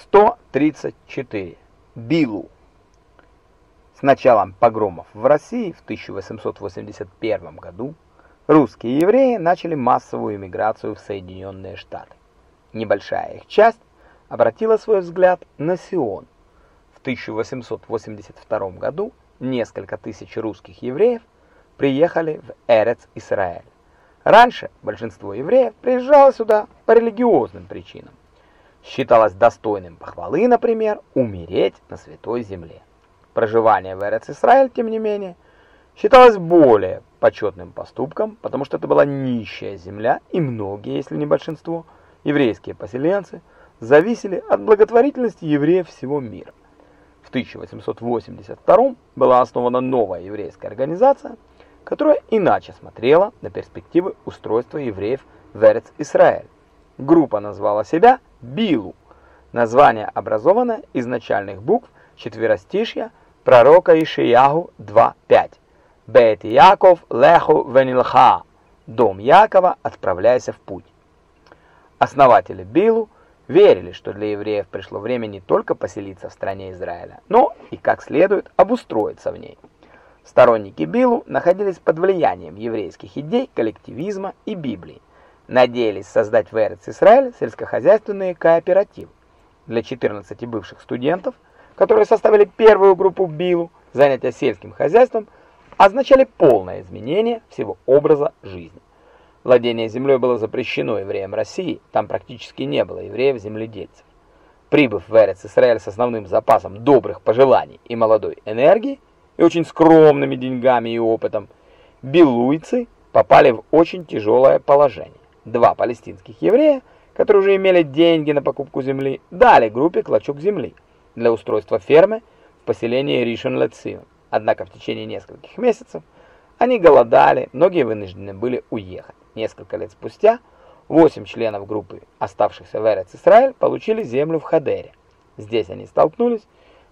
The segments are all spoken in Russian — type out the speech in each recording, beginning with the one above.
134. Билу. С началом погромов в России в 1881 году русские евреи начали массовую эмиграцию в Соединенные Штаты. Небольшая их часть обратила свой взгляд на Сион. В 1882 году несколько тысяч русских евреев приехали в Эрец-Исраэль. Раньше большинство евреев приезжало сюда по религиозным причинам. Считалось достойным похвалы, например, умереть на святой земле. Проживание в Эрец-Исраэль, тем не менее, считалось более почетным поступком, потому что это была нищая земля, и многие, если не большинство, еврейские поселенцы зависели от благотворительности евреев всего мира. В 1882 была основана новая еврейская организация, которая иначе смотрела на перспективы устройства евреев в Эрец-Исраэль. Группа назвала себя Билу. Название образовано из начальных букв четверостишья пророка Ишиягу 2.5. Бет Яков леху венилха. Дом Якова, отправляйся в путь. Основатели Билу верили, что для евреев пришло время не только поселиться в стране Израиля, но и как следует обустроиться в ней. Сторонники Билу находились под влиянием еврейских идей, коллективизма и Библии надеялись создать в Эрец-Исраэль сельскохозяйственные кооперативы. Для 14 бывших студентов, которые составили первую группу БИЛу, занятия сельским хозяйством означали полное изменение всего образа жизни. Владение землей было запрещено евреям России, там практически не было евреев-земледельцев. Прибыв в Эрец-Исраэль с основным запасом добрых пожеланий и молодой энергии, и очень скромными деньгами и опытом, билуйцы попали в очень тяжелое положение два палестинских еврея, которые уже имели деньги на покупку земли, дали группе клочок земли для устройства фермы в поселении Ришон-Лецион. Однако в течение нескольких месяцев они голодали, многие вынуждены были уехать. Несколько лет спустя восемь членов группы, оставшихся в Эрец-Исраэль, получили землю в Хадере. Здесь они столкнулись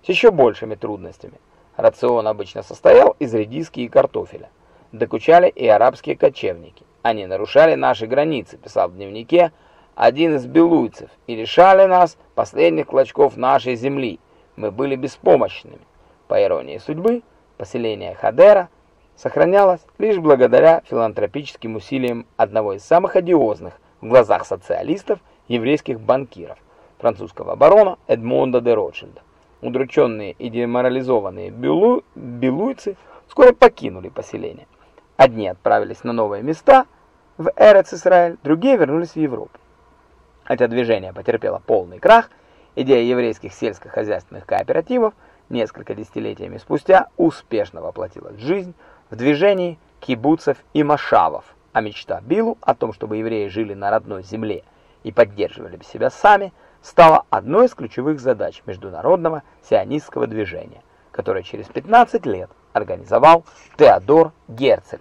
с еще большими трудностями. Рацион обычно состоял из редиски и картофеля. Докучали и арабские кочевники. Они нарушали наши границы, писал в дневнике один из белуйцев, и лишали нас последних клочков нашей земли. Мы были беспомощными. По иронии судьбы, поселение Хадера сохранялось лишь благодаря филантропическим усилиям одного из самых одиозных в глазах социалистов еврейских банкиров, французского барона Эдмонда де Ротшильда. Удрученные и деморализованные белу... белуйцы вскоре покинули поселение. Одни отправились на новые места в Эрец-Исраэль, другие вернулись в Европу. Хотя движение потерпело полный крах, идея еврейских сельскохозяйственных кооперативов несколько десятилетиями спустя успешно воплотилась в жизнь в движении кибуцев и машавов, а мечта Билу о том, чтобы евреи жили на родной земле и поддерживали себя сами, стала одной из ключевых задач международного сионистского движения, которое через 15 лет организовал Теодор Герцель.